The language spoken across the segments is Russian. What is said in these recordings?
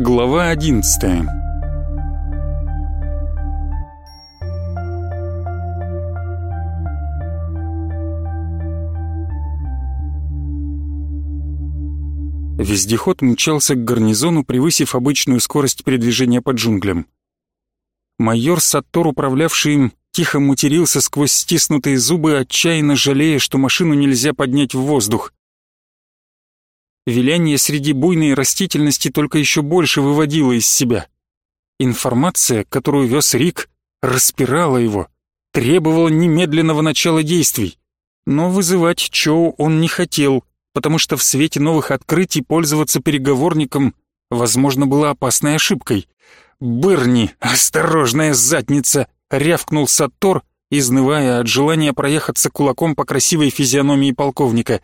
Глава одиннадцатая Вездеход мчался к гарнизону, превысив обычную скорость передвижения по джунглям. Майор Саттор, управлявший им, тихо матерился сквозь стиснутые зубы, отчаянно жалея, что машину нельзя поднять в воздух. Виляние среди буйной растительности только еще больше выводило из себя. Информация, которую вез Рик, распирала его, требовала немедленного начала действий. Но вызывать Чоу он не хотел, потому что в свете новых открытий пользоваться переговорником, возможно, было опасной ошибкой. «Берни, осторожная задница!» — рявкнул Саттор, изнывая от желания проехаться кулаком по красивой физиономии полковника.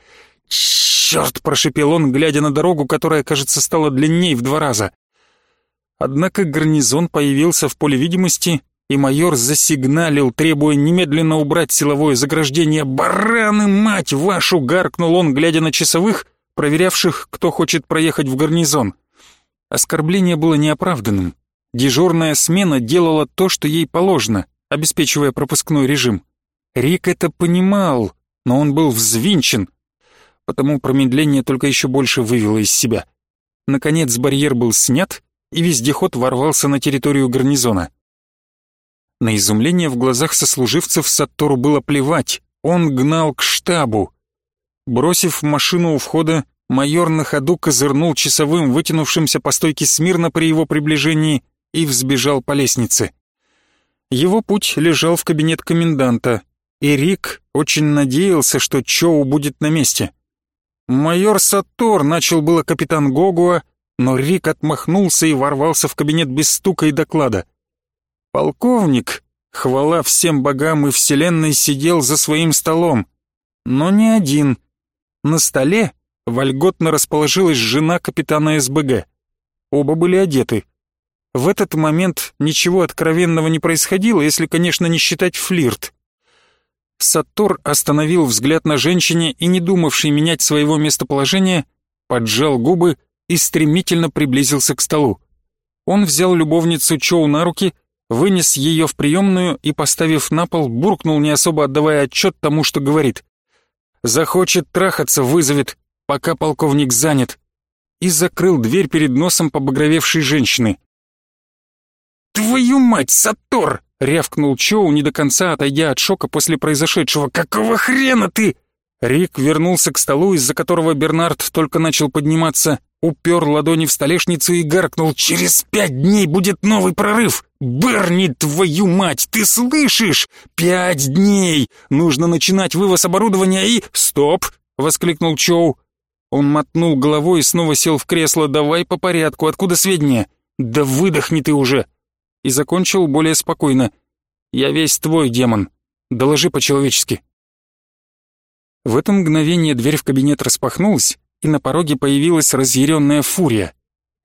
«Черт!» — прошепел он, глядя на дорогу, которая, кажется, стала длинней в два раза. Однако гарнизон появился в поле видимости и майор засигналил, требуя немедленно убрать силовое заграждение. «Бараны, мать вашу!» — гаркнул он, глядя на часовых, проверявших, кто хочет проехать в гарнизон. Оскорбление было неоправданным. Дежурная смена делала то, что ей положено, обеспечивая пропускной режим. Рик это понимал, но он был взвинчен, потому промедление только еще больше вывело из себя. Наконец барьер был снят, и вездеход ворвался на территорию гарнизона. На изумление в глазах сослуживцев Саттору было плевать, он гнал к штабу. Бросив машину у входа, майор на ходу козырнул часовым, вытянувшимся по стойке смирно при его приближении, и взбежал по лестнице. Его путь лежал в кабинет коменданта, и Рик очень надеялся, что Чоу будет на месте. «Майор Саттор», — начал было капитан Гогуа, но Рик отмахнулся и ворвался в кабинет без стука и доклада. Полковник, хвала всем богам и вселенной, сидел за своим столом. Но не один. На столе вольготно расположилась жена капитана СБГ. Оба были одеты. В этот момент ничего откровенного не происходило, если, конечно, не считать флирт. Саттор остановил взгляд на женщине и, не думавший менять своего местоположения, поджал губы и стремительно приблизился к столу. Он взял любовницу Чоу на руки вынес ее в приемную и, поставив на пол, буркнул, не особо отдавая отчет тому, что говорит. «Захочет трахаться, вызовет, пока полковник занят», и закрыл дверь перед носом побагровевшей женщины. «Твою мать, Сатор!» — рявкнул Чоу, не до конца отойдя от шока после произошедшего. «Какого хрена ты?» Рик вернулся к столу, из-за которого Бернард только начал подниматься, упер ладони в столешницу и гаркнул «Через пять дней будет новый прорыв! Берни, твою мать, ты слышишь? Пять дней! Нужно начинать вывоз оборудования и...» «Стоп!» — воскликнул Чоу. Он мотнул головой и снова сел в кресло. «Давай по порядку, откуда сведения?» «Да выдохни ты уже!» И закончил более спокойно. «Я весь твой, демон. Доложи по-человечески». В это мгновение дверь в кабинет распахнулась, и на пороге появилась разъяренная фурия.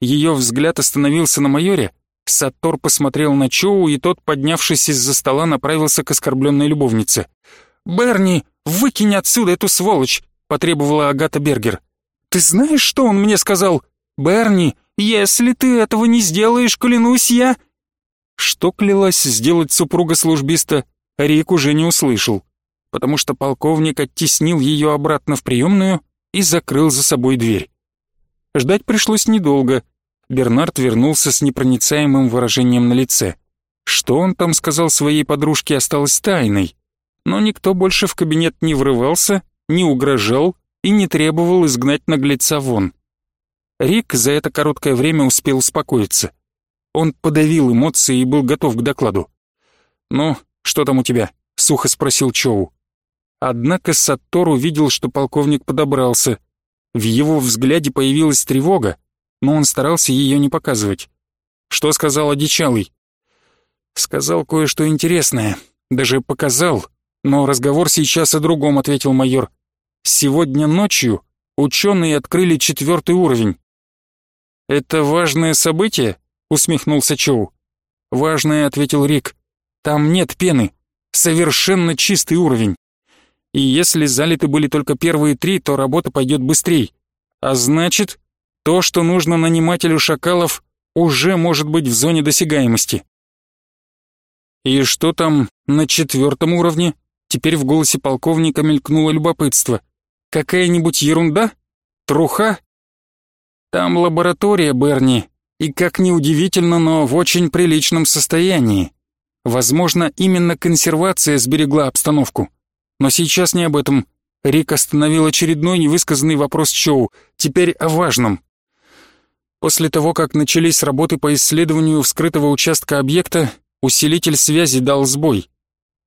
Ее взгляд остановился на майоре, Саттор посмотрел на Чоу, и тот, поднявшись из-за стола, направился к оскорбленной любовнице. «Берни, выкинь отсюда эту сволочь!» — потребовала Агата Бергер. «Ты знаешь, что он мне сказал? Берни, если ты этого не сделаешь, клянусь я...» Что клялась сделать супруга службиста, Рик уже не услышал, потому что полковник оттеснил ее обратно в приемную и закрыл за собой дверь. Ждать пришлось недолго. Бернард вернулся с непроницаемым выражением на лице. Что он там сказал своей подружке, осталось тайной. Но никто больше в кабинет не врывался, не угрожал и не требовал изгнать наглеца вон. Рик за это короткое время успел успокоиться. Он подавил эмоции и был готов к докладу. «Ну, что там у тебя?» — сухо спросил Чоу. Однако Саттор увидел, что полковник подобрался. В его взгляде появилась тревога, но он старался ее не показывать. Что сказал одичалый? Сказал кое-что интересное, даже показал, но разговор сейчас о другом, ответил майор. Сегодня ночью ученые открыли четвертый уровень. Это важное событие? Усмехнулся Чоу. Важное, ответил Рик. Там нет пены, совершенно чистый уровень. И если залиты были только первые три, то работа пойдет быстрее. А значит, то, что нужно нанимателю шакалов, уже может быть в зоне досягаемости. И что там на четвертом уровне? Теперь в голосе полковника мелькнуло любопытство. Какая-нибудь ерунда? Труха? Там лаборатория, Берни, и как ни удивительно, но в очень приличном состоянии. Возможно, именно консервация сберегла обстановку. Но сейчас не об этом. Рик остановил очередной невысказанный вопрос Чоу, теперь о важном. После того, как начались работы по исследованию вскрытого участка объекта, усилитель связи дал сбой.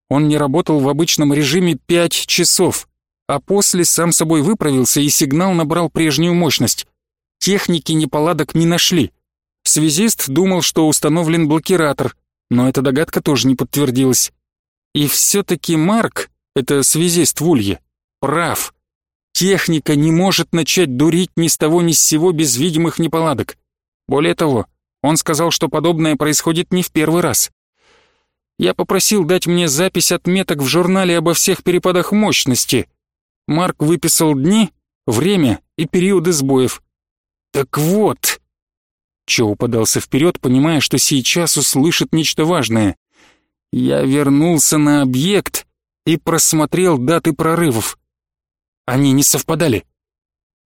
Он не работал в обычном режиме пять часов, а после сам собой выправился и сигнал набрал прежнюю мощность. Техники неполадок не нашли. Связист думал, что установлен блокиратор, но эта догадка тоже не подтвердилась. И все-таки Марк, это связист в Улье, прав. Техника не может начать дурить ни с того ни с сего без видимых неполадок. Более того, он сказал, что подобное происходит не в первый раз. Я попросил дать мне запись отметок в журнале обо всех перепадах мощности. Марк выписал дни, время и периоды сбоев. Так вот... Чоу подался вперед, понимая, что сейчас услышит нечто важное. Я вернулся на объект и просмотрел даты прорывов. Они не совпадали.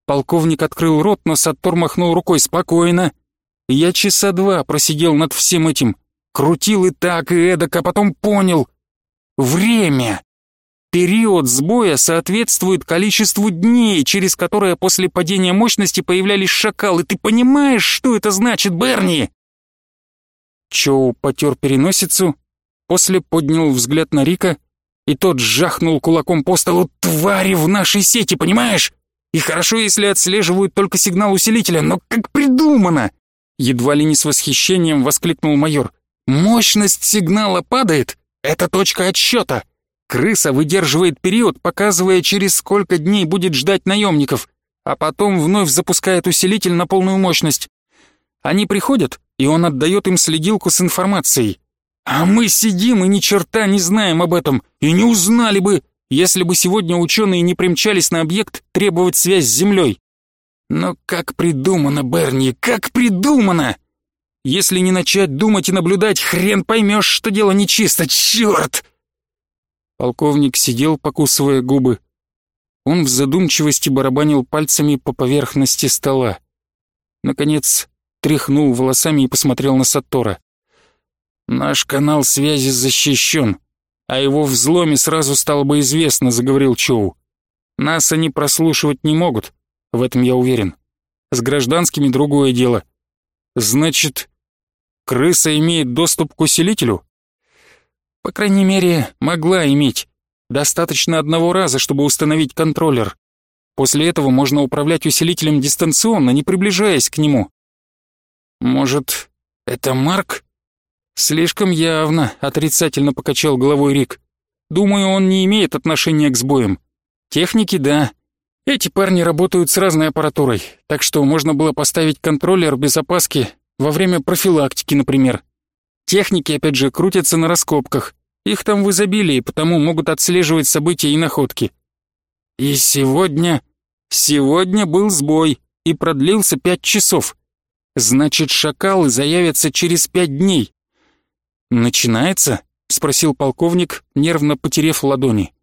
Полковник открыл рот, но Саттор махнул рукой спокойно. Я часа два просидел над всем этим, крутил и так, и эдак, а потом понял. Время. Период сбоя соответствует количеству дней, через которое после падения мощности появлялись шакалы. Ты понимаешь, что это значит, Берни? Чоу потер переносицу, после поднял взгляд на Рика и тот жахнул кулаком по столу «Твари в нашей сети, понимаешь? И хорошо, если отслеживают только сигнал усилителя, но как придумано!» Едва ли не с восхищением воскликнул майор. «Мощность сигнала падает? Это точка отсчета. Крыса выдерживает период, показывая, через сколько дней будет ждать наемников, а потом вновь запускает усилитель на полную мощность. Они приходят, и он отдает им следилку с информацией. А мы сидим и ни черта не знаем об этом, и не узнали бы, если бы сегодня ученые не примчались на объект требовать связь с Землей. Но как придумано, Берни, как придумано! Если не начать думать и наблюдать, хрен поймешь, что дело нечисто, черт! Полковник сидел, покусывая губы. Он в задумчивости барабанил пальцами по поверхности стола. Наконец, тряхнул волосами и посмотрел на Сатора. «Наш канал связи защищен, а его взломе сразу стало бы известно», — заговорил Чоу. «Нас они прослушивать не могут, в этом я уверен. С гражданскими другое дело. Значит, крыса имеет доступ к усилителю?» «По крайней мере, могла иметь. Достаточно одного раза, чтобы установить контроллер. После этого можно управлять усилителем дистанционно, не приближаясь к нему». «Может, это Марк?» «Слишком явно», — отрицательно покачал головой Рик. «Думаю, он не имеет отношения к сбоям. Техники — да. Эти парни работают с разной аппаратурой, так что можно было поставить контроллер без опаски во время профилактики, например. Техники, опять же, крутятся на раскопках. Их там в изобилии, потому могут отслеживать события и находки. И сегодня... Сегодня был сбой и продлился пять часов. Значит, шакалы заявятся через пять дней. «Начинается?» — спросил полковник, нервно потерев ладони.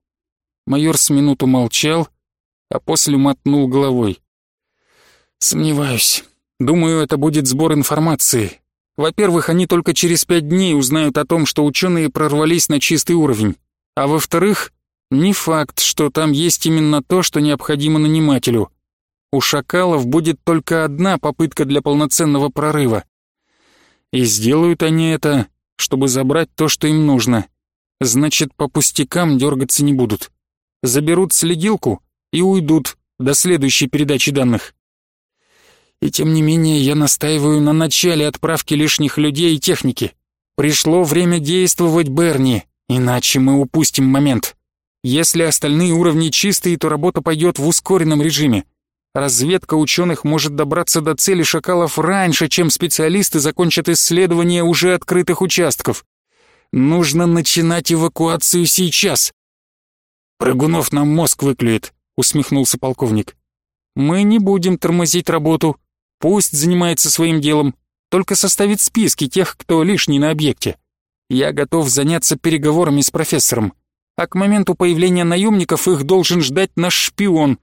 Майор с минуту молчал, а после мотнул головой. «Сомневаюсь. Думаю, это будет сбор информации. Во-первых, они только через пять дней узнают о том, что ученые прорвались на чистый уровень. А во-вторых, не факт, что там есть именно то, что необходимо нанимателю. У шакалов будет только одна попытка для полноценного прорыва. И сделают они это чтобы забрать то, что им нужно. Значит, по пустякам дергаться не будут. Заберут следилку и уйдут до следующей передачи данных. И тем не менее я настаиваю на начале отправки лишних людей и техники. Пришло время действовать, Берни, иначе мы упустим момент. Если остальные уровни чистые, то работа пойдет в ускоренном режиме. Разведка ученых может добраться до цели шакалов раньше, чем специалисты закончат исследование уже открытых участков. Нужно начинать эвакуацию сейчас. Прыгунов нам мозг выклюет, усмехнулся полковник. Мы не будем тормозить работу. Пусть занимается своим делом. только составит списки тех, кто лишний на объекте. Я готов заняться переговорами с профессором, а к моменту появления наемников их должен ждать наш шпион.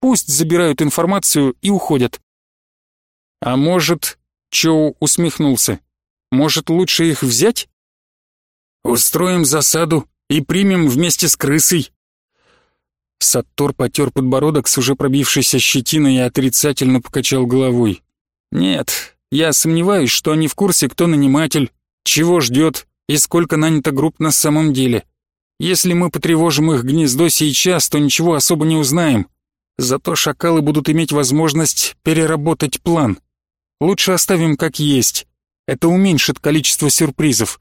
Пусть забирают информацию и уходят. А может, Чоу усмехнулся, может лучше их взять? Устроим засаду и примем вместе с крысой. Саттор потер подбородок с уже пробившейся щетиной и отрицательно покачал головой. «Нет, я сомневаюсь, что они в курсе, кто наниматель, чего ждет и сколько нанято групп на самом деле. Если мы потревожим их гнездо сейчас, то ничего особо не узнаем. Зато шакалы будут иметь возможность переработать план. Лучше оставим как есть. Это уменьшит количество сюрпризов.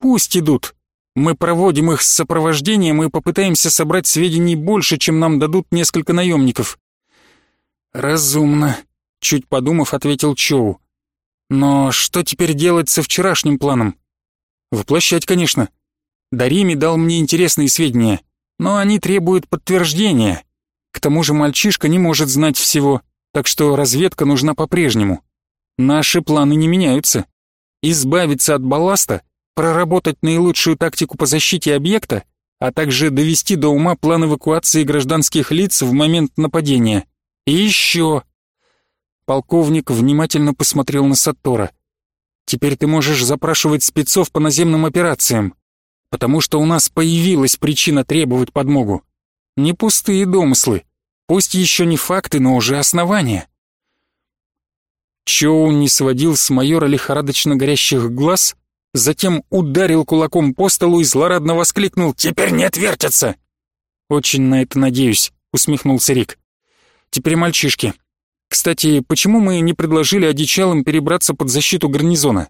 Пусть идут, мы проводим их с сопровождением и попытаемся собрать сведений больше, чем нам дадут несколько наемников». «Разумно», — чуть подумав, ответил Чоу. «Но что теперь делать со вчерашним планом?» «Воплощать, конечно. Дарими дал мне интересные сведения, но они требуют подтверждения. К тому же мальчишка не может знать всего, так что разведка нужна по-прежнему. Наши планы не меняются. Избавиться от балласта — проработать наилучшую тактику по защите объекта, а также довести до ума план эвакуации гражданских лиц в момент нападения. И еще... Полковник внимательно посмотрел на Саттора. «Теперь ты можешь запрашивать спецов по наземным операциям, потому что у нас появилась причина требовать подмогу. Не пустые домыслы, пусть еще не факты, но уже основания». Чоу не сводил с майора лихорадочно горящих глаз, затем ударил кулаком по столу и злорадно воскликнул «Теперь не отвертятся!» «Очень на это надеюсь», — усмехнулся Рик. «Теперь мальчишки. Кстати, почему мы не предложили одичалам перебраться под защиту гарнизона?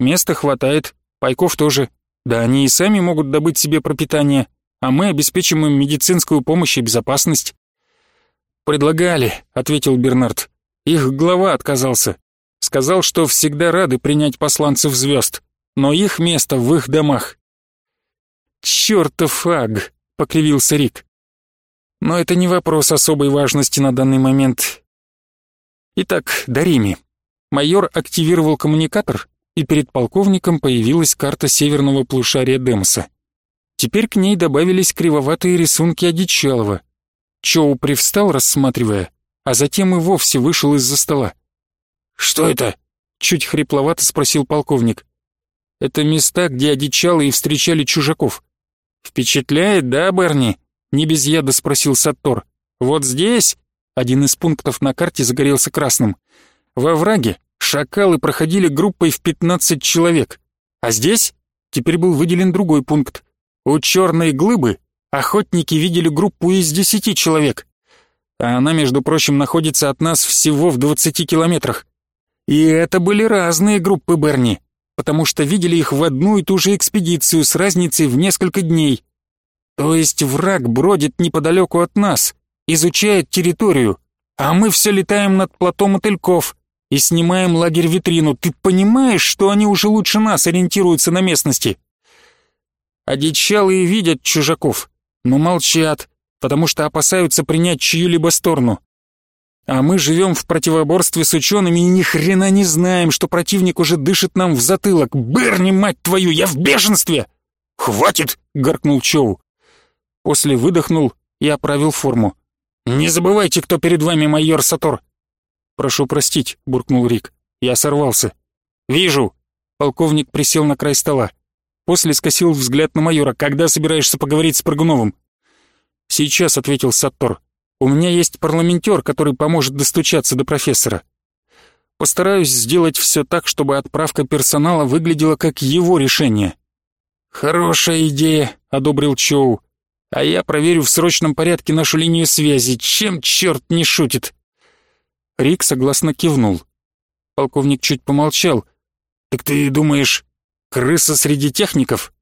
Места хватает, пайков тоже. Да они и сами могут добыть себе пропитание, а мы обеспечим им медицинскую помощь и безопасность». «Предлагали», — ответил Бернард. «Их глава отказался. Сказал, что всегда рады принять посланцев звезд но их место в их домах. «Чёртов аг!» — покривился Рик. «Но это не вопрос особой важности на данный момент. Итак, Дарими. Майор активировал коммуникатор, и перед полковником появилась карта северного полушария Демоса. Теперь к ней добавились кривоватые рисунки Одичалова. Чоу привстал, рассматривая, а затем и вовсе вышел из-за стола. «Что это?» — чуть хрипловато спросил полковник. Это места, где одичалы и встречали чужаков. Впечатляет, да, Берни? Не без яда спросил Саттор. Вот здесь один из пунктов на карте загорелся красным. Во враге шакалы проходили группой в 15 человек. А здесь теперь был выделен другой пункт. У черной глыбы охотники видели группу из 10 человек. А она, между прочим, находится от нас всего в 20 километрах. И это были разные группы Берни потому что видели их в одну и ту же экспедицию с разницей в несколько дней. То есть враг бродит неподалеку от нас, изучает территорию, а мы все летаем над плато мотыльков и снимаем лагерь-витрину. Ты понимаешь, что они уже лучше нас ориентируются на местности? Одичалые видят чужаков, но молчат, потому что опасаются принять чью-либо сторону. А мы живем в противоборстве с учеными и ни хрена не знаем, что противник уже дышит нам в затылок. Берни, мать твою, я в бешенстве!» «Хватит!» — гаркнул Чоу. После выдохнул и оправил форму. «Не забывайте, кто перед вами майор Сатор!» «Прошу простить», — буркнул Рик. «Я сорвался». «Вижу!» Полковник присел на край стола. После скосил взгляд на майора. «Когда собираешься поговорить с Прыгуновым?» «Сейчас», — ответил Саттор. У меня есть парламентер, который поможет достучаться до профессора. Постараюсь сделать все так, чтобы отправка персонала выглядела как его решение». «Хорошая идея», — одобрил Чоу. «А я проверю в срочном порядке нашу линию связи. Чем черт не шутит?» Рик согласно кивнул. Полковник чуть помолчал. «Так ты думаешь, крыса среди техников?»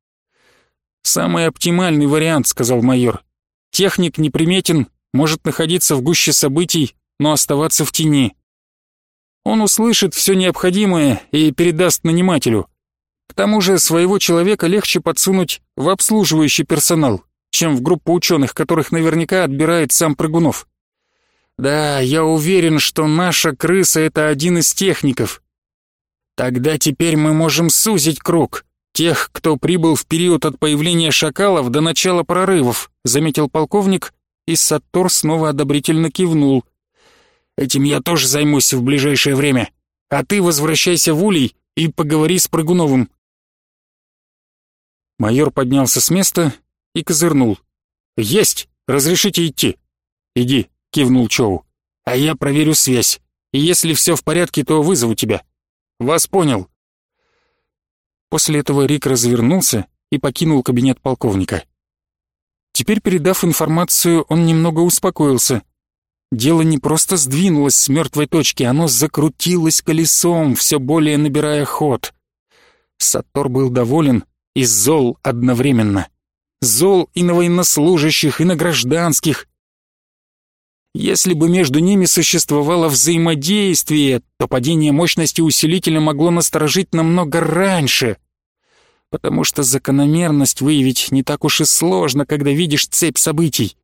«Самый оптимальный вариант», — сказал майор. «Техник неприметен, может находиться в гуще событий, но оставаться в тени. Он услышит все необходимое и передаст нанимателю. К тому же своего человека легче подсунуть в обслуживающий персонал, чем в группу ученых, которых наверняка отбирает сам Прыгунов. Да, я уверен, что наша крыса — это один из техников. Тогда теперь мы можем сузить круг. Тех, кто прибыл в период от появления шакалов до начала прорывов, заметил полковник, и Саттор снова одобрительно кивнул. Этим я тоже займусь в ближайшее время. А ты возвращайся в Улей и поговори с Прыгуновым. Майор поднялся с места и козырнул. «Есть! Разрешите идти?» «Иди», — кивнул Чоу. «А я проверю связь, и если все в порядке, то вызову тебя». «Вас понял». После этого Рик развернулся и покинул кабинет полковника. Теперь, передав информацию, он немного успокоился. Дело не просто сдвинулось с мертвой точки, оно закрутилось колесом, все более набирая ход. Сатор был доволен и зол одновременно. Зол и на военнослужащих, и на гражданских. Если бы между ними существовало взаимодействие, то падение мощности усилителя могло насторожить намного раньше. Потому что закономерность выявить не так уж и сложно, когда видишь цепь событий.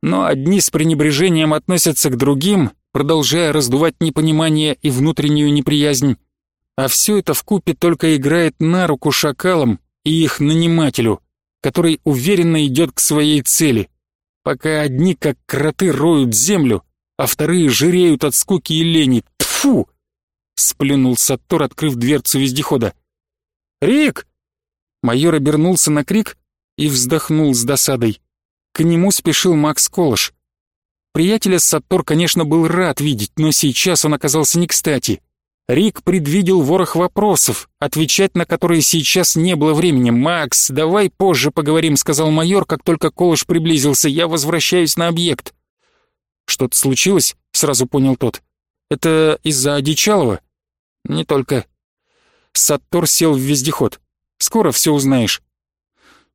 Но одни с пренебрежением относятся к другим, продолжая раздувать непонимание и внутреннюю неприязнь. А все это вкупе только играет на руку шакалам и их нанимателю, который уверенно идет к своей цели, пока одни как кроты роют землю, а вторые жиреют от скуки и лени. Тфу! Сплюнул Саттор, открыв дверцу вездехода. «Рик!» Майор обернулся на крик и вздохнул с досадой. К нему спешил Макс Колыш. Приятеля Саттор, конечно, был рад видеть, но сейчас он оказался не кстати. Рик предвидел ворох вопросов, отвечать на которые сейчас не было времени. «Макс, давай позже поговорим», — сказал майор, как только Колыш приблизился. «Я возвращаюсь на объект». «Что-то случилось?» — сразу понял тот. «Это из-за Одичалова?» «Не только». Саттор сел в вездеход. «Скоро все узнаешь».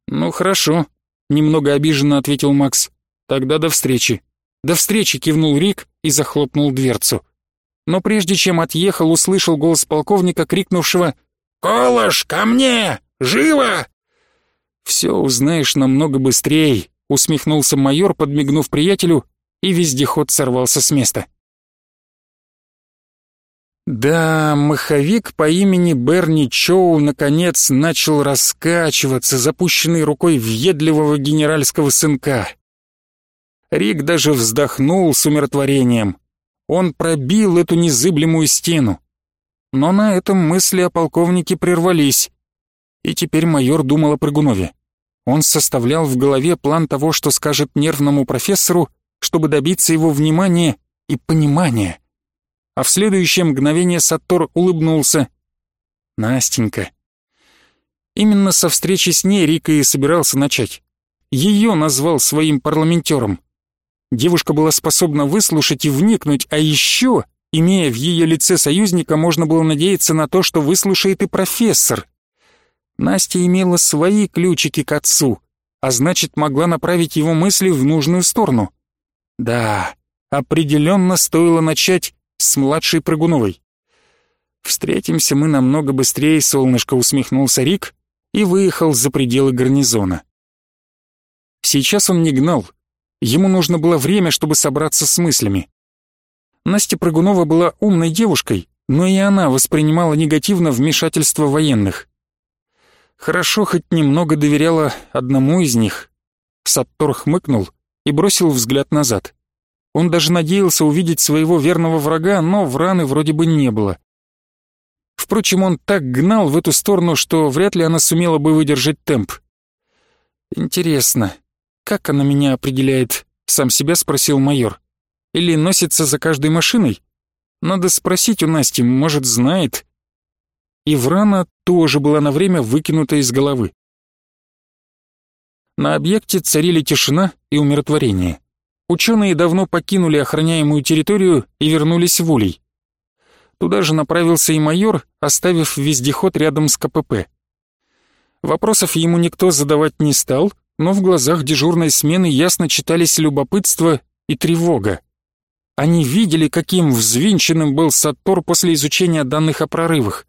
«Ну, хорошо», — немного обиженно ответил Макс. «Тогда до встречи». «До встречи», — кивнул Рик и захлопнул дверцу но прежде чем отъехал, услышал голос полковника, крикнувшего «Колыш, ко мне! Живо!» «Все узнаешь намного быстрее», — усмехнулся майор, подмигнув приятелю, и вездеход сорвался с места. Да, маховик по имени Берни Чоу наконец начал раскачиваться, запущенный рукой въедливого генеральского сынка. Рик даже вздохнул с умиротворением. Он пробил эту незыблемую стену. Но на этом мысли о полковнике прервались. И теперь майор думал о Прыгунове. Он составлял в голове план того, что скажет нервному профессору, чтобы добиться его внимания и понимания. А в следующее мгновение Саттор улыбнулся. «Настенька». Именно со встречи с ней Рика и собирался начать. Ее назвал своим парламентером. Девушка была способна выслушать и вникнуть, а еще, имея в ее лице союзника, можно было надеяться на то, что выслушает и профессор. Настя имела свои ключики к отцу, а значит, могла направить его мысли в нужную сторону. Да, определенно стоило начать с младшей Прыгуновой. «Встретимся мы намного быстрее», — солнышко усмехнулся Рик и выехал за пределы гарнизона. Сейчас он не гнал, Ему нужно было время, чтобы собраться с мыслями. Настя Прыгунова была умной девушкой, но и она воспринимала негативно вмешательство военных. Хорошо хоть немного доверяла одному из них. Саттор хмыкнул и бросил взгляд назад. Он даже надеялся увидеть своего верного врага, но враны вроде бы не было. Впрочем, он так гнал в эту сторону, что вряд ли она сумела бы выдержать темп. Интересно, «Как она меня определяет?» — сам себя спросил майор. «Или носится за каждой машиной? Надо спросить у Насти, может, знает?» И Врана тоже была на время выкинута из головы. На объекте царили тишина и умиротворение. Ученые давно покинули охраняемую территорию и вернулись в Улей. Туда же направился и майор, оставив вездеход рядом с КПП. Вопросов ему никто задавать не стал, но в глазах дежурной смены ясно читались любопытство и тревога. Они видели, каким взвинченным был Саттор после изучения данных о прорывах.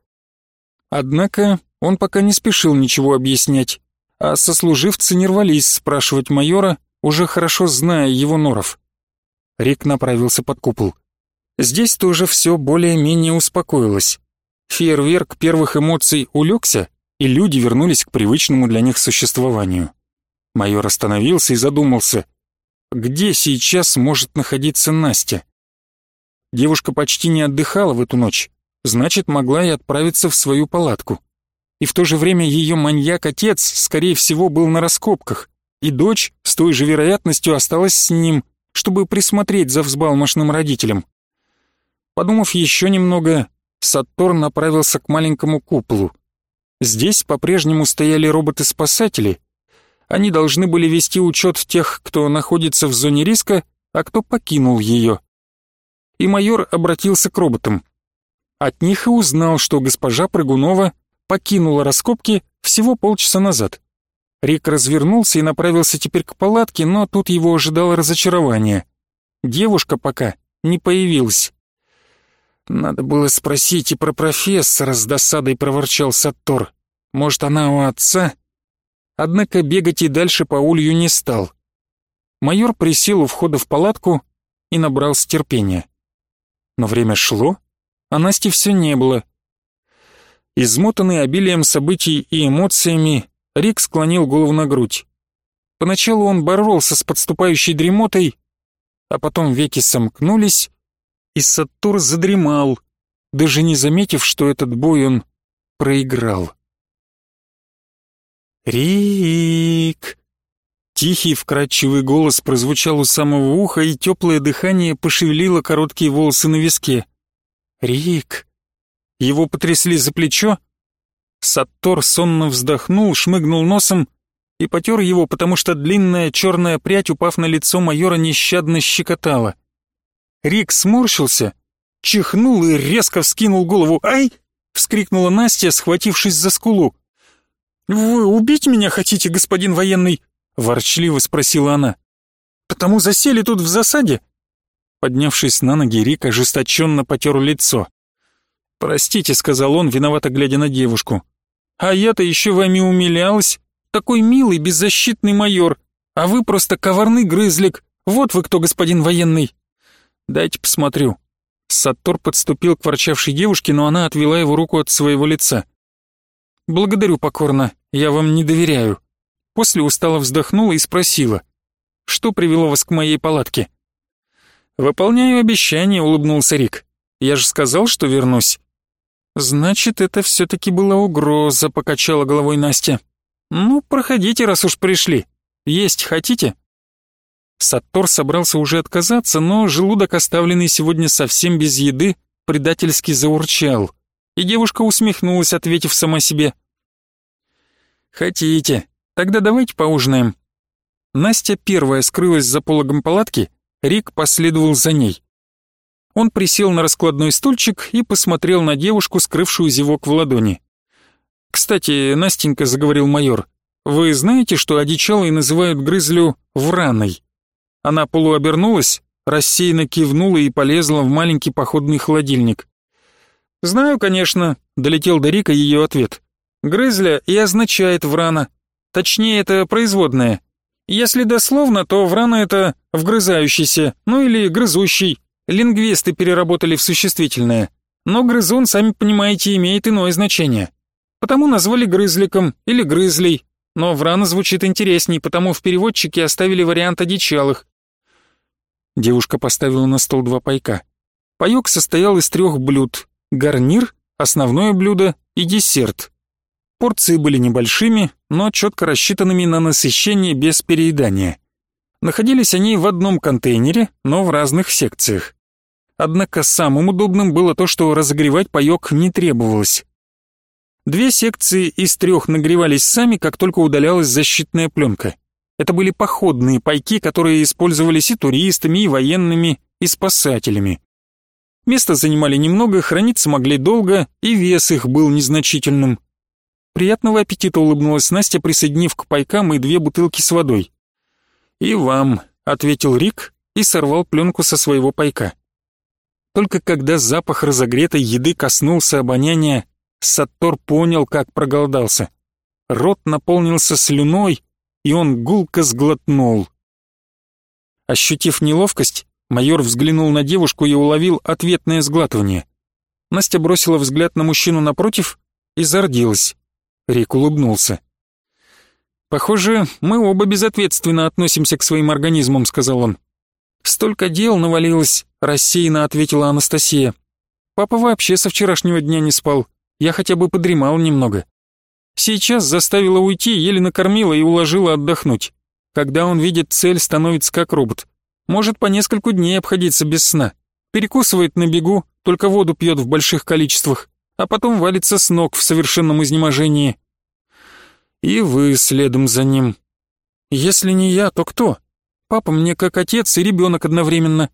Однако он пока не спешил ничего объяснять, а сослуживцы не рвались спрашивать майора, уже хорошо зная его норов. Рик направился под купол. Здесь тоже все более-менее успокоилось. Фейерверк первых эмоций улегся, и люди вернулись к привычному для них существованию. Майор остановился и задумался, где сейчас может находиться Настя? Девушка почти не отдыхала в эту ночь, значит, могла и отправиться в свою палатку. И в то же время ее маньяк-отец, скорее всего, был на раскопках, и дочь с той же вероятностью осталась с ним, чтобы присмотреть за взбалмошным родителем. Подумав еще немного, Саттор направился к маленькому куполу. Здесь по-прежнему стояли роботы-спасатели. Они должны были вести учет тех, кто находится в зоне риска, а кто покинул ее. И майор обратился к роботам. От них и узнал, что госпожа Прыгунова покинула раскопки всего полчаса назад. Рик развернулся и направился теперь к палатке, но тут его ожидало разочарование. Девушка пока не появилась. «Надо было спросить и про профессора», — с досадой проворчал Саттор. «Может, она у отца?» Однако бегать и дальше по улью не стал. Майор присел у входа в палатку и набрался терпения. Но время шло, а Насти все не было. Измотанный обилием событий и эмоциями, Рик склонил голову на грудь. Поначалу он боролся с подступающей дремотой, а потом веки сомкнулись, и Саттур задремал, даже не заметив, что этот бой он проиграл. «Рик!» Тихий вкрадчивый голос прозвучал у самого уха, и теплое дыхание пошевелило короткие волосы на виске. «Рик!» Его потрясли за плечо. Саттор сонно вздохнул, шмыгнул носом и потер его, потому что длинная черная прядь, упав на лицо майора, нещадно щекотала. Рик сморщился, чихнул и резко вскинул голову. «Ай!» — вскрикнула Настя, схватившись за скулу. «Вы убить меня хотите, господин военный?» — ворчливо спросила она. «Потому засели тут в засаде?» Поднявшись на ноги, Рик ожесточенно потер лицо. «Простите», — сказал он, виновато глядя на девушку. «А я-то еще вами умилялась. Такой милый, беззащитный майор. А вы просто коварный грызлик. Вот вы кто, господин военный». «Дайте посмотрю». Саттор подступил к ворчавшей девушке, но она отвела его руку от своего лица. «Благодарю покорно, я вам не доверяю». После устало вздохнула и спросила, «Что привело вас к моей палатке?» «Выполняю обещание», — улыбнулся Рик. «Я же сказал, что вернусь». «Значит, это все-таки была угроза», — покачала головой Настя. «Ну, проходите, раз уж пришли. Есть хотите?» Саттор собрался уже отказаться, но желудок, оставленный сегодня совсем без еды, предательски заурчал, и девушка усмехнулась, ответив сама себе. «Хотите? Тогда давайте поужинаем». Настя первая скрылась за пологом палатки, Рик последовал за ней. Он присел на раскладной стульчик и посмотрел на девушку, скрывшую зевок в ладони. «Кстати, Настенька», — заговорил майор, — «вы знаете, что одичалой называют грызлю враной?» Она полуобернулась, рассеянно кивнула и полезла в маленький походный холодильник. «Знаю, конечно», — долетел до Рика ее ответ. «Грызля и означает врана. Точнее, это производное. Если дословно, то врана — это вгрызающийся, ну или грызущий. Лингвисты переработали в существительное. Но грызун, сами понимаете, имеет иное значение. Потому назвали грызликом или грызлей. Но врана звучит интересней, потому в переводчике оставили вариант одичалых. Девушка поставила на стол два пайка. Паёк состоял из трех блюд — гарнир, основное блюдо и десерт. Порции были небольшими, но четко рассчитанными на насыщение без переедания. Находились они в одном контейнере, но в разных секциях. Однако самым удобным было то, что разогревать паёк не требовалось. Две секции из трех нагревались сами, как только удалялась защитная пленка. Это были походные пайки, которые использовались и туристами, и военными, и спасателями. Место занимали немного, храниться могли долго, и вес их был незначительным. Приятного аппетита улыбнулась Настя, присоединив к пайкам и две бутылки с водой. «И вам», — ответил Рик и сорвал пленку со своего пайка. Только когда запах разогретой еды коснулся обоняния, Саттор понял, как проголодался. Рот наполнился слюной, и он гулко сглотнул. Ощутив неловкость, майор взглянул на девушку и уловил ответное сглатывание. Настя бросила взгляд на мужчину напротив и зарделась. Рик улыбнулся. «Похоже, мы оба безответственно относимся к своим организмам», — сказал он. «Столько дел навалилось», — рассеянно ответила Анастасия. «Папа вообще со вчерашнего дня не спал. Я хотя бы подремал немного. Сейчас заставила уйти, еле накормила и уложила отдохнуть. Когда он видит цель, становится как робот. Может по нескольку дней обходиться без сна. Перекусывает на бегу, только воду пьет в больших количествах, а потом валится с ног в совершенном изнеможении. И вы следом за ним. Если не я, то кто? Папа мне как отец и ребенок одновременно.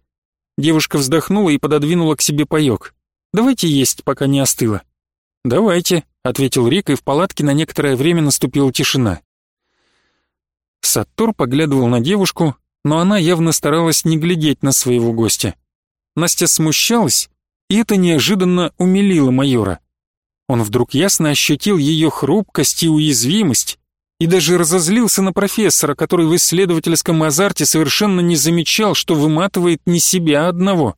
Девушка вздохнула и пододвинула к себе паёк. Давайте есть, пока не остыло. Давайте, ответил Рик, и в палатке на некоторое время наступила тишина. Саттор поглядывал на девушку, но она явно старалась не глядеть на своего гостя. Настя смущалась, и это неожиданно умилило майора. Он вдруг ясно ощутил ее хрупкость и уязвимость, и даже разозлился на профессора, который в исследовательском азарте совершенно не замечал, что выматывает не себя одного.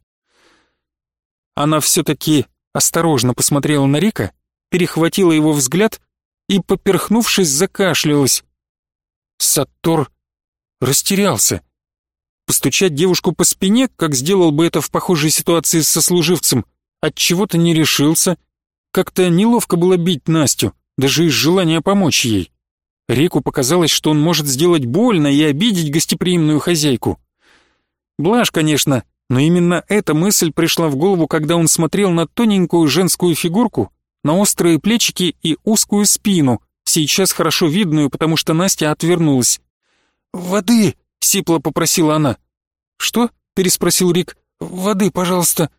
Она все-таки осторожно посмотрела на Рика, перехватила его взгляд и, поперхнувшись, закашлялась. Саттор растерялся. Постучать девушку по спине, как сделал бы это в похожей ситуации со служивцем, от чего то не решился. Как-то неловко было бить Настю, даже из желания помочь ей. Рику показалось, что он может сделать больно и обидеть гостеприимную хозяйку. Блажь, конечно, но именно эта мысль пришла в голову, когда он смотрел на тоненькую женскую фигурку, на острые плечики и узкую спину, сейчас хорошо видную, потому что Настя отвернулась. «Воды!» Сипло попросила она. «Что?» — переспросил Рик. «Воды, пожалуйста».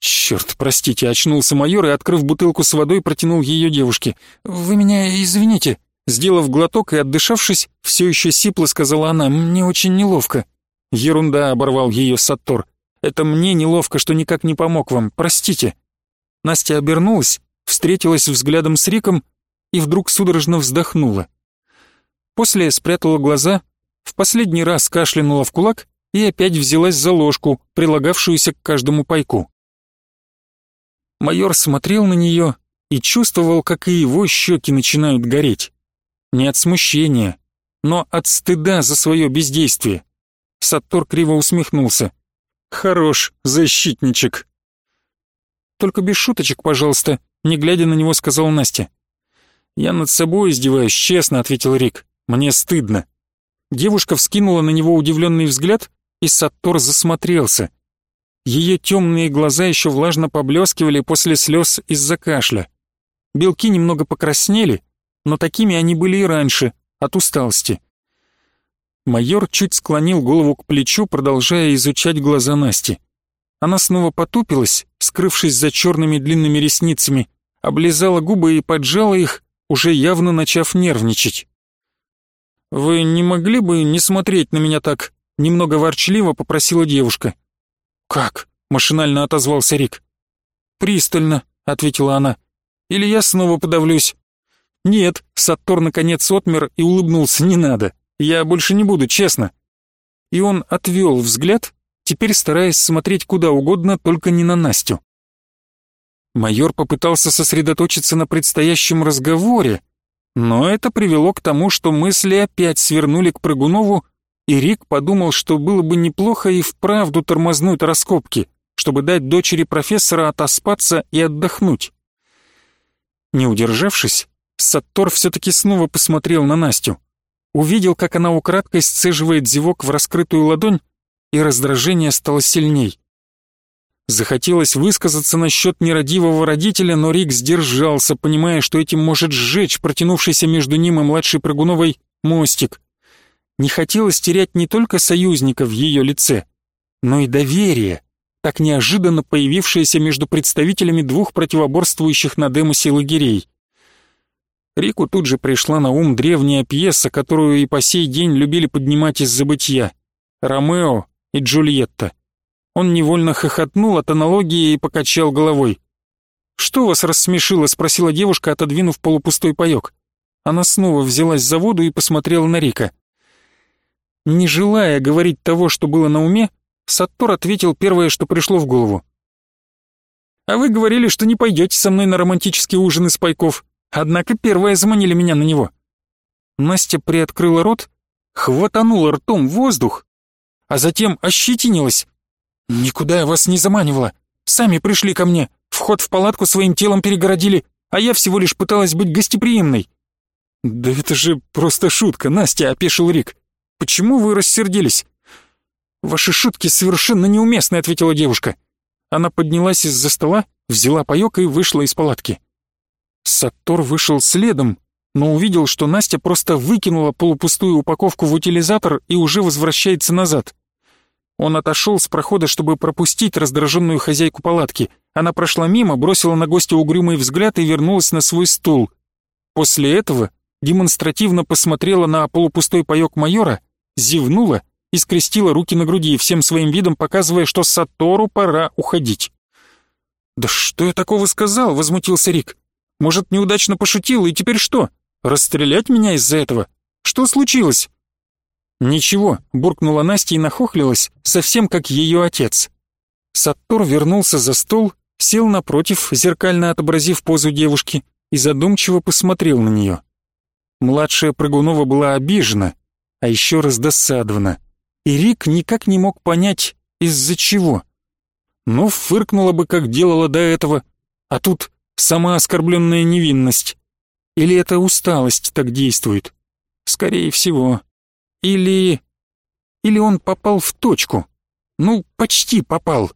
«Черт, простите», — очнулся майор и, открыв бутылку с водой, протянул ее девушке. «Вы меня извините». Сделав глоток и отдышавшись, все еще сипло сказала она, «Мне очень неловко». «Ерунда», — оборвал ее Саттор. «Это мне неловко, что никак не помог вам, простите». Настя обернулась, встретилась взглядом с Риком и вдруг судорожно вздохнула. После спрятала глаза, в последний раз кашлянула в кулак и опять взялась за ложку, прилагавшуюся к каждому пайку. Майор смотрел на нее и чувствовал, как и его щеки начинают гореть. Не от смущения, но от стыда за свое бездействие. Саттор криво усмехнулся. «Хорош, защитничек!» «Только без шуточек, пожалуйста», — не глядя на него, сказал Настя. «Я над собой издеваюсь, честно», — ответил Рик. «Мне стыдно». Девушка вскинула на него удивленный взгляд, и Саттор засмотрелся. Ее темные глаза еще влажно поблескивали после слез из-за кашля. Белки немного покраснели, но такими они были и раньше, от усталости. Майор чуть склонил голову к плечу, продолжая изучать глаза Насти. Она снова потупилась, скрывшись за черными длинными ресницами, облизала губы и поджала их, уже явно начав нервничать. «Вы не могли бы не смотреть на меня так?» Немного ворчливо попросила девушка. «Как?» — машинально отозвался Рик. «Пристально», — ответила она. «Или я снова подавлюсь?» «Нет», — Саттор наконец отмер и улыбнулся, «не надо. Я больше не буду, честно». И он отвел взгляд, теперь стараясь смотреть куда угодно, только не на Настю. Майор попытался сосредоточиться на предстоящем разговоре, но это привело к тому, что мысли опять свернули к Прыгунову, и Рик подумал, что было бы неплохо и вправду тормознуть раскопки, чтобы дать дочери профессора отоспаться и отдохнуть. Не удержавшись, Саттор все-таки снова посмотрел на Настю. Увидел, как она украдкой сцеживает зевок в раскрытую ладонь, и раздражение стало сильней. Захотелось высказаться насчет нерадивого родителя, но Рик сдержался, понимая, что этим может сжечь протянувшийся между ним и младшей Прыгуновой мостик. Не хотелось терять не только союзника в ее лице, но и доверие, так неожиданно появившееся между представителями двух противоборствующих на Демусе лагерей. Рику тут же пришла на ум древняя пьеса, которую и по сей день любили поднимать из забытья «Ромео и Джульетта». Он невольно хохотнул от аналогии и покачал головой. «Что вас рассмешило?» — спросила девушка, отодвинув полупустой паёк. Она снова взялась за воду и посмотрела на Рика. Не желая говорить того, что было на уме, Саттор ответил первое, что пришло в голову. А вы говорили, что не пойдете со мной на романтический ужин из пайков. Однако первая заманили меня на него». Настя приоткрыла рот, хватанула ртом воздух, а затем ощетинилась. «Никуда я вас не заманивала. Сами пришли ко мне, вход в палатку своим телом перегородили, а я всего лишь пыталась быть гостеприимной». «Да это же просто шутка, Настя», — опешил Рик. «Почему вы рассердились?» «Ваши шутки совершенно неуместны», — ответила девушка. Она поднялась из-за стола, взяла паёк и вышла из палатки. Саттор вышел следом, но увидел, что Настя просто выкинула полупустую упаковку в утилизатор и уже возвращается назад. Он отошел с прохода, чтобы пропустить раздраженную хозяйку палатки. Она прошла мимо, бросила на гостя угрюмый взгляд и вернулась на свой стул. После этого демонстративно посмотрела на полупустой паёк майора, зевнула и скрестила руки на груди, всем своим видом показывая, что Сатору пора уходить. «Да что я такого сказал?» — возмутился Рик. «Может, неудачно пошутил, и теперь что? Расстрелять меня из-за этого? Что случилось?» «Ничего», — буркнула Настя и нахохлилась, совсем как ее отец. Саттор вернулся за стол, сел напротив, зеркально отобразив позу девушки, и задумчиво посмотрел на нее. Младшая Прыгунова была обижена, а еще раздосадована и Рик никак не мог понять, из-за чего. Ну, фыркнула бы, как делала до этого, а тут сама оскорбленная невинность. Или это усталость так действует? Скорее всего. Или... Или он попал в точку. Ну, почти попал.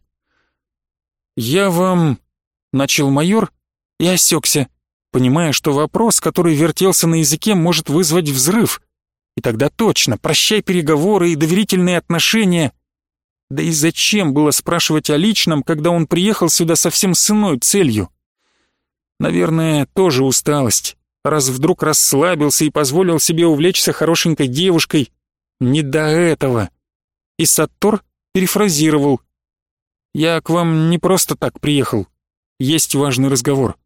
«Я вам...» — начал майор и осекся, понимая, что вопрос, который вертелся на языке, может вызвать взрыв — и тогда точно, прощай переговоры и доверительные отношения. Да и зачем было спрашивать о личном, когда он приехал сюда совсем с иной целью? Наверное, тоже усталость, раз вдруг расслабился и позволил себе увлечься хорошенькой девушкой. Не до этого. И Саттор перефразировал. «Я к вам не просто так приехал. Есть важный разговор.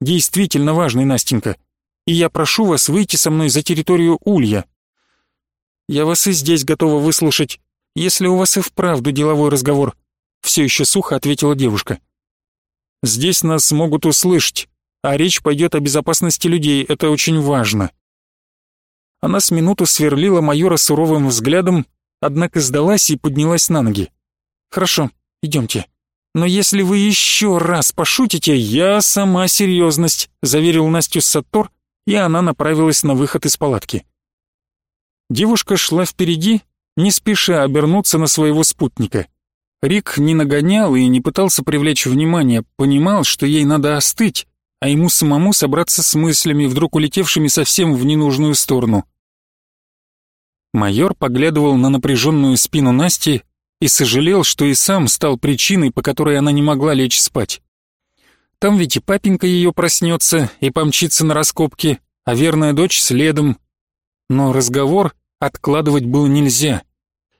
Действительно важный, Настенька. И я прошу вас выйти со мной за территорию Улья. Я вас и здесь готова выслушать, если у вас и вправду деловой разговор», — все еще сухо ответила девушка. «Здесь нас могут услышать, а речь пойдет о безопасности людей, это очень важно». Она с минуту сверлила майора суровым взглядом, однако сдалась и поднялась на ноги. «Хорошо, идемте. Но если вы еще раз пошутите, я сама серьезность», — заверил Настю Саттор, и она направилась на выход из палатки. Девушка шла впереди, не спеша обернуться на своего спутника. Рик не нагонял и не пытался привлечь внимание, понимал, что ей надо остыть, а ему самому собраться с мыслями, вдруг улетевшими совсем в ненужную сторону. Майор поглядывал на напряженную спину Насти и сожалел, что и сам стал причиной, по которой она не могла лечь спать. Там ведь и папенька ее проснется и помчится на раскопки, а верная дочь следом, но разговор откладывать было нельзя,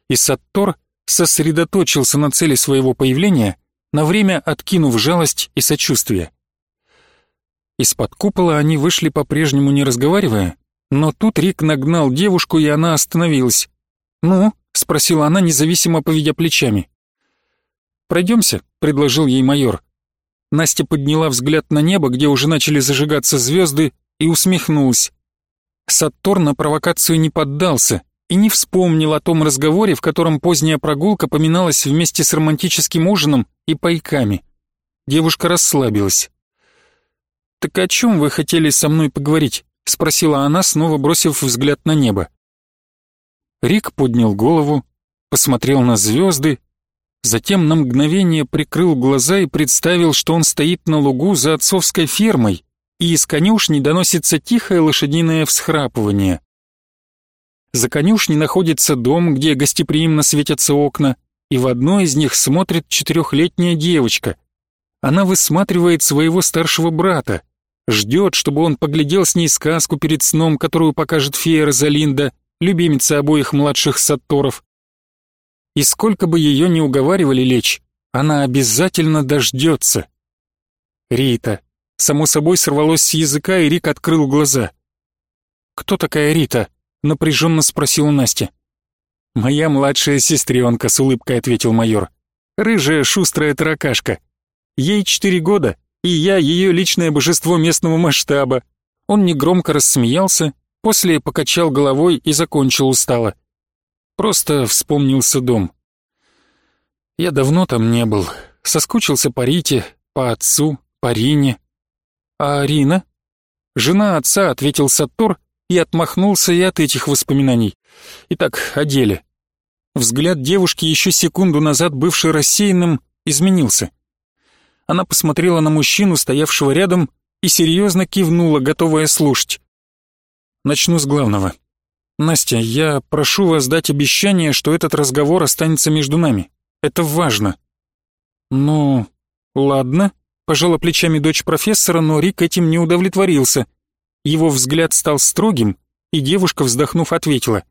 и Саттор сосредоточился на цели своего появления, на время откинув жалость и сочувствие. Из-под купола они вышли по-прежнему не разговаривая, но тут Рик нагнал девушку, и она остановилась. «Ну?» — спросила она, независимо поведя плечами. «Пройдемся», — предложил ей майор. Настя подняла взгляд на небо, где уже начали зажигаться звезды, и усмехнулась. Саттор на провокацию не поддался и не вспомнил о том разговоре, в котором поздняя прогулка поминалась вместе с романтическим ужином и пайками. Девушка расслабилась. «Так о чем вы хотели со мной поговорить?» — спросила она, снова бросив взгляд на небо. Рик поднял голову, посмотрел на звезды, затем на мгновение прикрыл глаза и представил, что он стоит на лугу за отцовской фермой, и из конюшни доносится тихое лошадиное всхрапывание. За конюшней находится дом, где гостеприимно светятся окна, и в одно из них смотрит четырехлетняя девочка. Она высматривает своего старшего брата, ждет, чтобы он поглядел с ней сказку перед сном, которую покажет фея Розалинда, любимица обоих младших сатторов. И сколько бы ее ни уговаривали лечь, она обязательно дождется. Рита, Само собой сорвалось с языка, и Рик открыл глаза. «Кто такая Рита?» — напряженно спросила Настя. «Моя младшая сестренка», — с улыбкой ответил майор. «Рыжая, шустрая таракашка. Ей четыре года, и я ее личное божество местного масштаба. Он негромко рассмеялся, после покачал головой и закончил устало. Просто вспомнился дом. Я давно там не был, соскучился по Рите, по отцу, по Рине. А Рина? Жена отца, ответил Саттор и отмахнулся и от этих воспоминаний. Итак, о деле. Взгляд девушки, еще секунду назад бывший рассеянным, изменился. Она посмотрела на мужчину, стоявшего рядом, и серьезно кивнула, готовая слушать. Начну с главного. Настя, я прошу вас дать обещание, что этот разговор останется между нами. Это важно. Ну, ладно, пожала плечами дочь профессора, но Рик этим не удовлетворился. Его взгляд стал строгим, и девушка, вздохнув, ответила.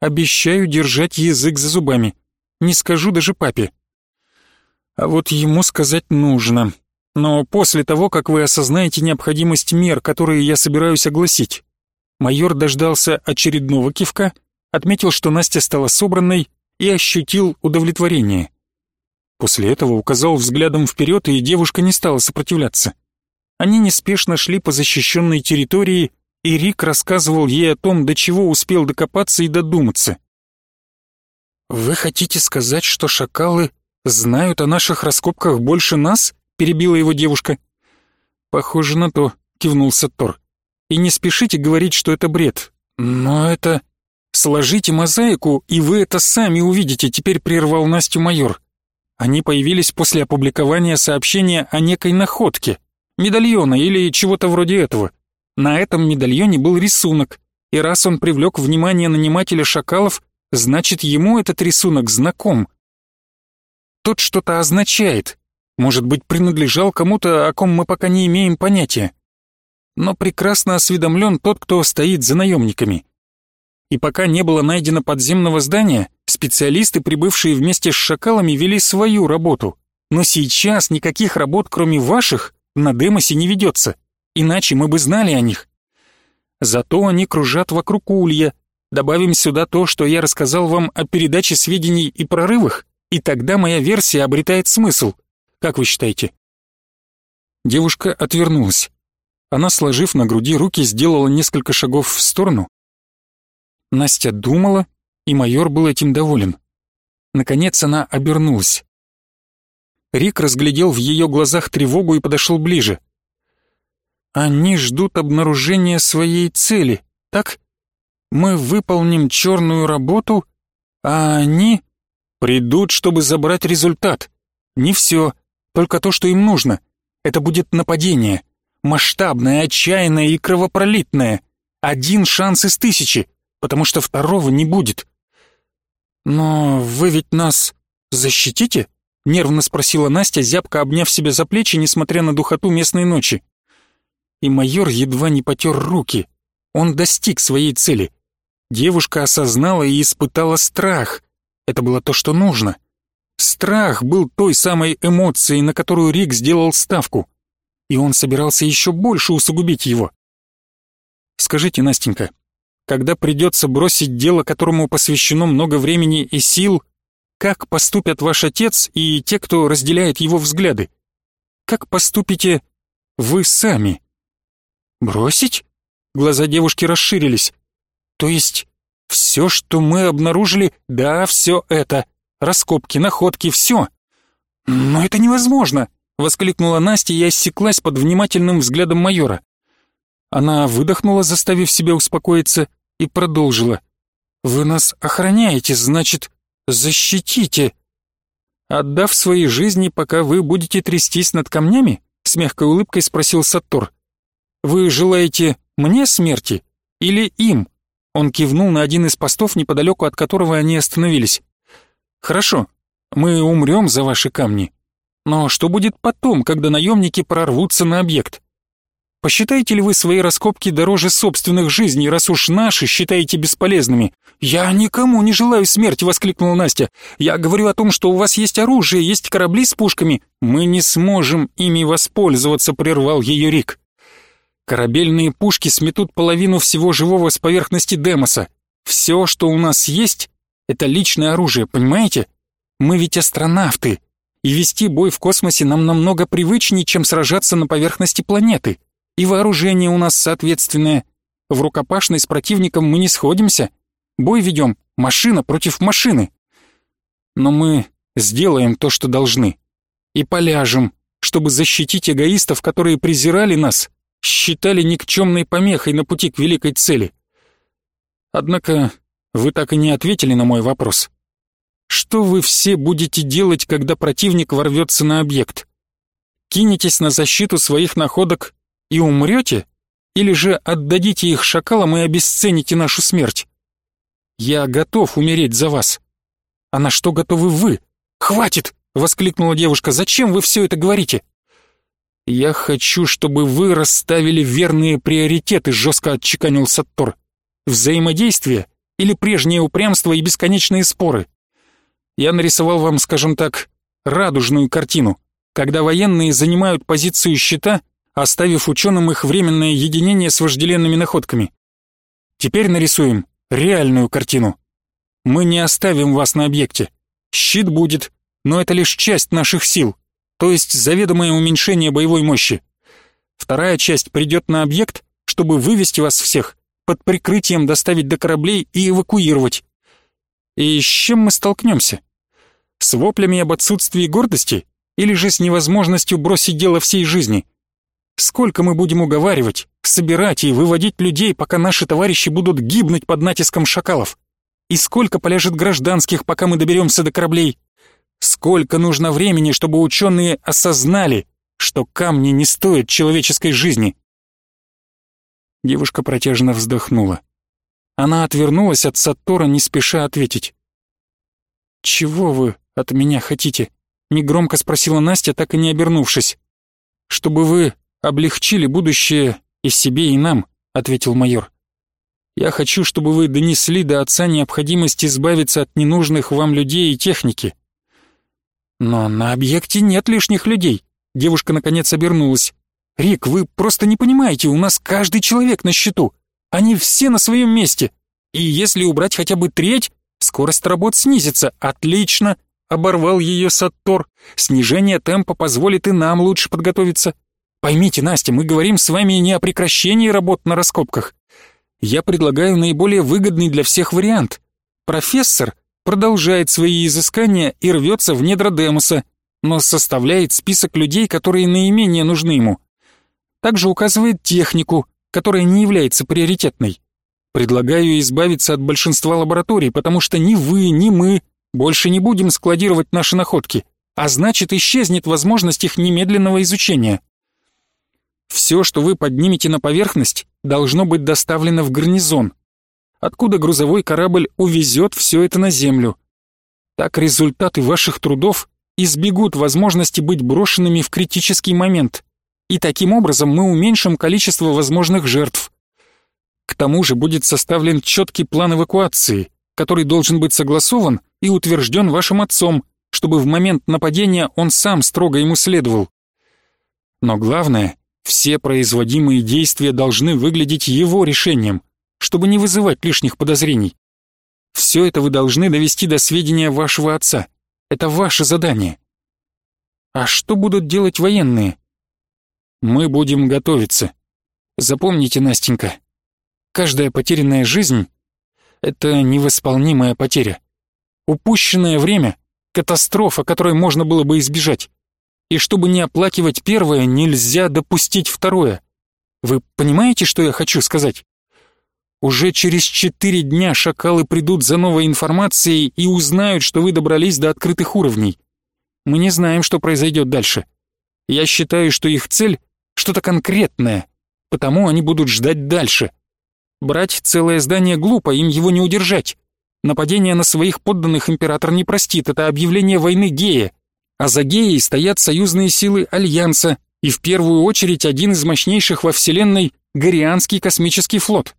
«Обещаю держать язык за зубами. Не скажу даже папе». А вот ему сказать нужно. Но после того, как вы осознаете необходимость мер, которые я собираюсь огласить. Майор дождался очередного кивка, отметил, что Настя стала собранной и ощутил удовлетворение. После этого указал взглядом вперед, и девушка не стала сопротивляться. Они неспешно шли по защищенной территории, и Рик рассказывал ей о том, до чего успел докопаться и додуматься. «Вы хотите сказать, что шакалы знают о наших раскопках больше нас?» перебила его девушка. «Похоже на то», — кивнул Саттор. «И не спешите говорить, что это бред. Но это...» «Сложите мозаику, и вы это сами увидите», — теперь прервал Настю майор. Они появились после опубликования сообщения о некой находке, медальона или чего-то вроде этого. На этом медальоне был рисунок, и раз он привлек внимание нанимателя шакалов, значит, ему этот рисунок знаком. Тот что-то означает, может быть, принадлежал кому-то, о ком мы пока не имеем понятия. Но прекрасно осведомлен тот, кто стоит за наемниками. И пока не было найдено подземного здания, специалисты, прибывшие вместе с шакалами, вели свою работу. Но сейчас никаких работ, кроме ваших, на Демосе не ведется, иначе мы бы знали о них. Зато они кружат вокруг улья. Добавим сюда то, что я рассказал вам о передаче сведений и прорывах, и тогда моя версия обретает смысл. Как вы считаете?» Девушка отвернулась. Она, сложив на груди руки, сделала несколько шагов в сторону. Настя думала, и майор был этим доволен. Наконец она обернулась. Рик разглядел в ее глазах тревогу и подошел ближе. «Они ждут обнаружения своей цели, так? Мы выполним черную работу, а они придут, чтобы забрать результат. Не все, только то, что им нужно. Это будет нападение. Масштабное, отчаянное и кровопролитное. Один шанс из тысячи, потому что второго не будет. «Но вы ведь нас защитите?» — нервно спросила Настя, зябко обняв себя за плечи, несмотря на духоту местной ночи. И майор едва не потер руки. Он достиг своей цели. Девушка осознала и испытала страх. Это было то, что нужно. Страх был той самой эмоцией, на которую Рик сделал ставку, и он собирался еще больше усугубить его. «Скажите, Настенька, когда придется бросить дело, которому посвящено много времени и сил, как поступят ваш отец и те, кто разделяет его взгляды? Как поступите вы сами?» «Бросить?» Глаза девушки расширились. «То есть все, что мы обнаружили, да, все это, раскопки, находки, все. Но это невозможно, воскликнула Настя и осеклась под внимательным взглядом майора. Она выдохнула, заставив себя успокоиться, и продолжила. «Вы нас охраняете, значит, защитите!» «Отдав своей жизни, пока вы будете трястись над камнями?» С мягкой улыбкой спросил Саттор. «Вы желаете мне смерти или им?» Он кивнул на один из постов, неподалеку от которого они остановились. Хорошо, мы умрем за ваши камни. Но что будет потом, когда наемники прорвутся на объект? Посчитаете ли вы свои раскопки дороже собственных жизней, раз уж наши считаете бесполезными? Я никому не желаю смерти, воскликнула Настя. Я говорю о том, что у вас есть оружие, есть корабли с пушками. Мы не сможем ими воспользоваться, прервал ее Рик. Корабельные пушки сметут половину всего живого с поверхности Демоса. Все, что у нас есть, это личное оружие, понимаете? Мы ведь астронавты. И вести бой в космосе нам намного привычнее, чем сражаться на поверхности планеты. И вооружение у нас соответственное. В рукопашной с противником мы не сходимся. Бой ведем машина против машины. Но мы сделаем то, что должны. И поляжем, чтобы защитить эгоистов, которые презирали нас, считали никчемной помехой на пути к великой цели. Однако вы так и не ответили на мой вопрос. Что вы все будете делать, когда противник ворвется на объект? Кинетесь на защиту своих находок и умрете? Или же отдадите их шакалам и обесцените нашу смерть? Я готов умереть за вас. А на что готовы вы? Хватит! Воскликнула девушка. Зачем вы все это говорите? Я хочу, чтобы вы расставили верные приоритеты, жестко отчеканил Саттор. Взаимодействие или прежнее упрямство и бесконечные споры? я нарисовал вам, скажем так, радужную картину, когда военные занимают позицию щита, оставив ученым их временное единение с вожделенными находками. Теперь нарисуем реальную картину. Мы не оставим вас на объекте. Щит будет, но это лишь часть наших сил, то есть заведомое уменьшение боевой мощи. Вторая часть придет на объект, чтобы вывести вас всех, под прикрытием доставить до кораблей и эвакуировать. И с чем мы столкнемся? С воплями об отсутствии гордости или же с невозможностью бросить дело всей жизни? Сколько мы будем уговаривать, собирать и выводить людей, пока наши товарищи будут гибнуть под натиском шакалов? И сколько поляжет гражданских, пока мы доберемся до кораблей? Сколько нужно времени, чтобы ученые осознали, что камни не стоят человеческой жизни? Девушка протяжно вздохнула. Она отвернулась от Саттора, не спеша ответить. «Чего вы от меня хотите?» — негромко спросила Настя, так и не обернувшись. «Чтобы вы облегчили будущее и себе, и нам», — ответил майор. «Я хочу, чтобы вы донесли до отца необходимость избавиться от ненужных вам людей и техники». «Но на объекте нет лишних людей», — девушка наконец обернулась. «Рик, вы просто не понимаете, у нас каждый человек на счету. Они все на своем месте. И если убрать хотя бы треть, скорость работ снизится. Отлично!» Оборвал ее Саттор. «Снижение темпа позволит и нам лучше подготовиться. Поймите, Настя, мы говорим с вами не о прекращении работ на раскопках. Я предлагаю наиболее выгодный для всех вариант. Профессор продолжает свои изыскания и рвется в недра Демоса, но составляет список людей, которые наименее нужны ему. Также указывает технику, которая не является приоритетной. Предлагаю избавиться от большинства лабораторий, потому что ни вы, ни мы больше не будем складировать наши находки, а значит исчезнет возможность их немедленного изучения. Все, что вы поднимете на поверхность, должно быть доставлено в гарнизон, откуда грузовой корабль увезет все это на землю. Так результаты ваших трудов избегут возможности быть брошенными в критический момент и таким образом мы уменьшим количество возможных жертв. К тому же будет составлен четкий план эвакуации, который должен быть согласован и утвержден вашим отцом, чтобы в момент нападения он сам строго ему следовал. Но главное, все производимые действия должны выглядеть его решением, чтобы не вызывать лишних подозрений. Все это вы должны довести до сведения вашего отца. Это ваше задание. А что будут делать военные? Мы будем готовиться. Запомните, Настенька, каждая потерянная жизнь — это невосполнимая потеря. Упущенное время — катастрофа, которой можно было бы избежать. И чтобы не оплакивать первое, нельзя допустить второе. Вы понимаете, что я хочу сказать? Уже через четыре дня шакалы придут за новой информацией и узнают, что вы добрались до открытых уровней. Мы не знаем, что произойдет дальше. Я считаю, что их цель что-то конкретное, потому они будут ждать дальше. Брать целое здание глупо, им его не удержать. Нападение на своих подданных император не простит, это объявление войны гея. А за геей стоят союзные силы Альянса и в первую очередь один из мощнейших во Вселенной Горианский космический флот.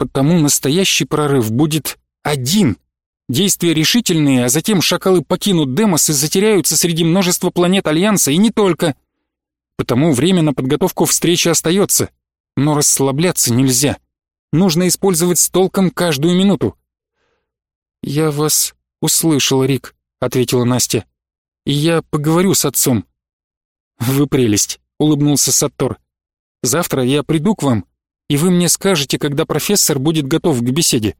Потому настоящий прорыв будет один. Действия решительные, а затем шакалы покинут Демос и затеряются среди множества планет Альянса, и не только — потому время на подготовку встречи остается. Но расслабляться нельзя. Нужно использовать с толком каждую минуту. «Я вас услышал, Рик», — ответила Настя. и я поговорю с отцом». «Вы прелесть», — улыбнулся Саттор. «Завтра я приду к вам, и вы мне скажете, когда профессор будет готов к беседе.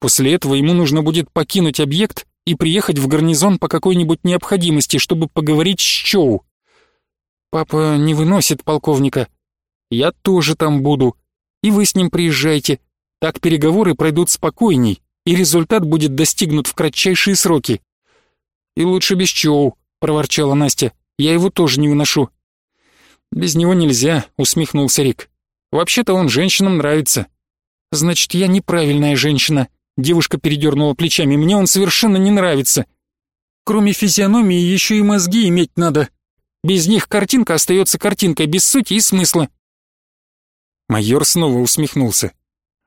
После этого ему нужно будет покинуть объект и приехать в гарнизон по какой-нибудь необходимости, чтобы поговорить с Чоу. Папа не выносит полковника. Я тоже там буду. И вы с ним приезжайте. Так переговоры пройдут спокойней, и результат будет достигнут в кратчайшие сроки. И лучше без Чоу, проворчала Настя. Я его тоже не выношу. Без него нельзя, усмехнулся Рик. Вообще-то он женщинам нравится. Значит, я неправильная женщина. Девушка передернула плечами. Мне он совершенно не нравится. Кроме физиономии еще и мозги иметь надо. Без них картинка остается картинкой, без сути и смысла. Майор снова усмехнулся.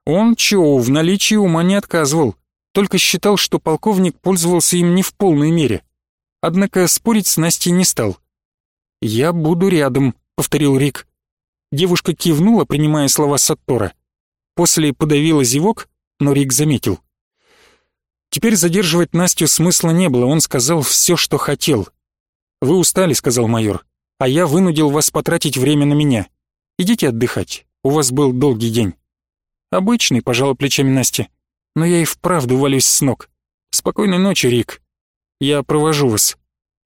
Он Чоу в наличии ума не отказывал, только считал, что полковник пользовался им не в полной мере. Однако спорить с Настей не стал. «Я буду рядом», — повторил Рик. Девушка кивнула, принимая слова Саттора. После подавила зевок, но Рик заметил. Теперь задерживать Настю смысла не было, он сказал все, что хотел. «Вы устали», — сказал майор, — «а я вынудил вас потратить время на меня. Идите отдыхать, у вас был долгий день». «Обычный», — пожала плечами Настя, — «но я и вправду валюсь с ног. Спокойной ночи, Рик. Я провожу вас».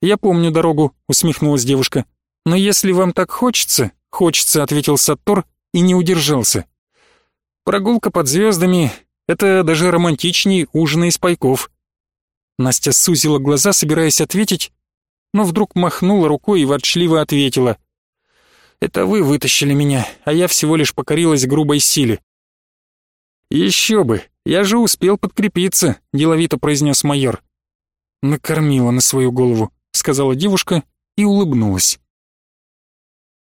«Я помню дорогу», — усмехнулась девушка. «Но если вам так хочется...» «Хочется», — ответил Саттор и не удержался. «Прогулка под звездами — это даже романтичнее ужина из пайков». Настя сузила глаза, собираясь ответить, но вдруг махнула рукой и ворчливо ответила. «Это вы вытащили меня, а я всего лишь покорилась грубой силе». «Еще бы, я же успел подкрепиться», — деловито произнес майор. «Накормила на свою голову», — сказала девушка и улыбнулась.